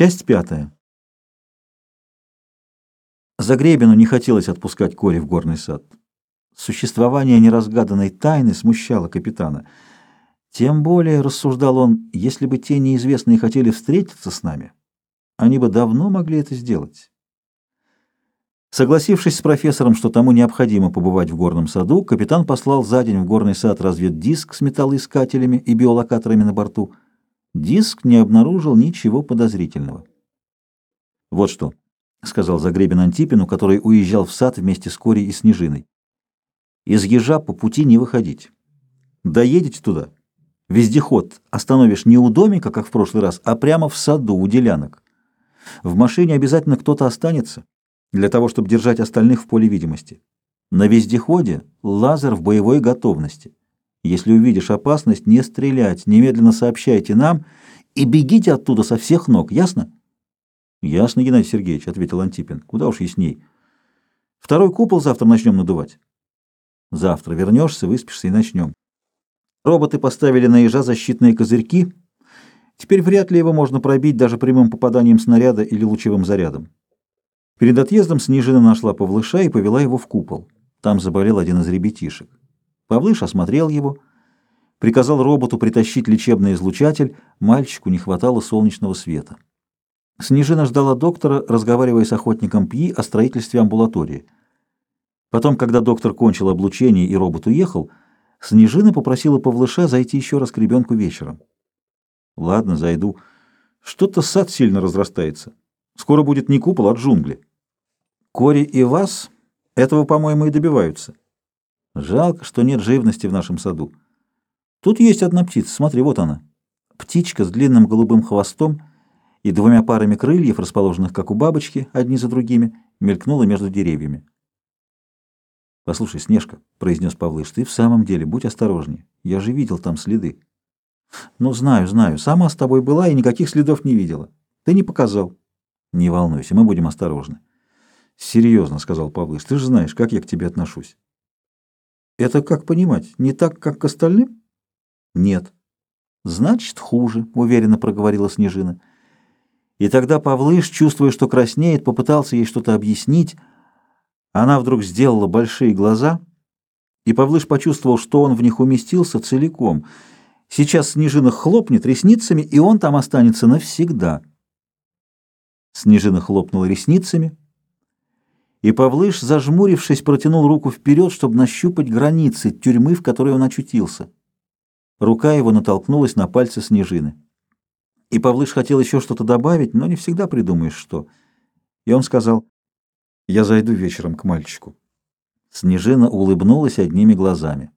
Часть пятая. Загребину не хотелось отпускать Кори в горный сад. Существование неразгаданной тайны смущало капитана. Тем более, рассуждал он, если бы те неизвестные хотели встретиться с нами, они бы давно могли это сделать. Согласившись с профессором, что тому необходимо побывать в горном саду, капитан послал за день в горный сад разведдиск с металлоискателями и биолокаторами на борту. Диск не обнаружил ничего подозрительного. «Вот что», — сказал Загребин Антипину, который уезжал в сад вместе с Корей и Снежиной. «Из ежа по пути не выходить. Доедете туда. Вездеход остановишь не у домика, как в прошлый раз, а прямо в саду у делянок. В машине обязательно кто-то останется» для того, чтобы держать остальных в поле видимости. На вездеходе лазер в боевой готовности. Если увидишь опасность, не стрелять, немедленно сообщайте нам и бегите оттуда со всех ног, ясно? Ясно, Геннадий Сергеевич, ответил Антипин. Куда уж ясней. Второй купол завтра начнем надувать. Завтра вернешься, выспишься и начнем. Роботы поставили на ежа защитные козырьки. Теперь вряд ли его можно пробить даже прямым попаданием снаряда или лучевым зарядом. Перед отъездом Снежина нашла Павлыша и повела его в купол. Там заболел один из ребятишек. Павлыш осмотрел его, приказал роботу притащить лечебный излучатель, мальчику не хватало солнечного света. Снежина ждала доктора, разговаривая с охотником Пьи о строительстве амбулатории. Потом, когда доктор кончил облучение и робот уехал, Снежина попросила Павлыша зайти еще раз к ребенку вечером. «Ладно, зайду. Что-то сад сильно разрастается. Скоро будет не купол, а джунгли». Кори и вас этого, по-моему, и добиваются. Жалко, что нет живности в нашем саду. Тут есть одна птица, смотри, вот она. Птичка с длинным голубым хвостом и двумя парами крыльев, расположенных, как у бабочки, одни за другими, мелькнула между деревьями. «Послушай, Снежка», — произнес Павлыш, — «ты в самом деле будь осторожнее. Я же видел там следы». «Ну, знаю, знаю. Сама с тобой была и никаких следов не видела. Ты не показал». «Не волнуйся, мы будем осторожны». «Серьезно», — сказал Павлыш, — «ты же знаешь, как я к тебе отношусь». «Это как понимать? Не так, как к остальным?» «Нет». «Значит, хуже», — уверенно проговорила Снежина. И тогда Павлыш, чувствуя, что краснеет, попытался ей что-то объяснить. Она вдруг сделала большие глаза, и Павлыш почувствовал, что он в них уместился целиком. Сейчас Снежина хлопнет ресницами, и он там останется навсегда. Снежина хлопнула ресницами, и Павлыш, зажмурившись, протянул руку вперед, чтобы нащупать границы тюрьмы, в которой он очутился. Рука его натолкнулась на пальцы Снежины. И Павлыш хотел еще что-то добавить, но не всегда придумаешь что. И он сказал, «Я зайду вечером к мальчику». Снежина улыбнулась одними глазами.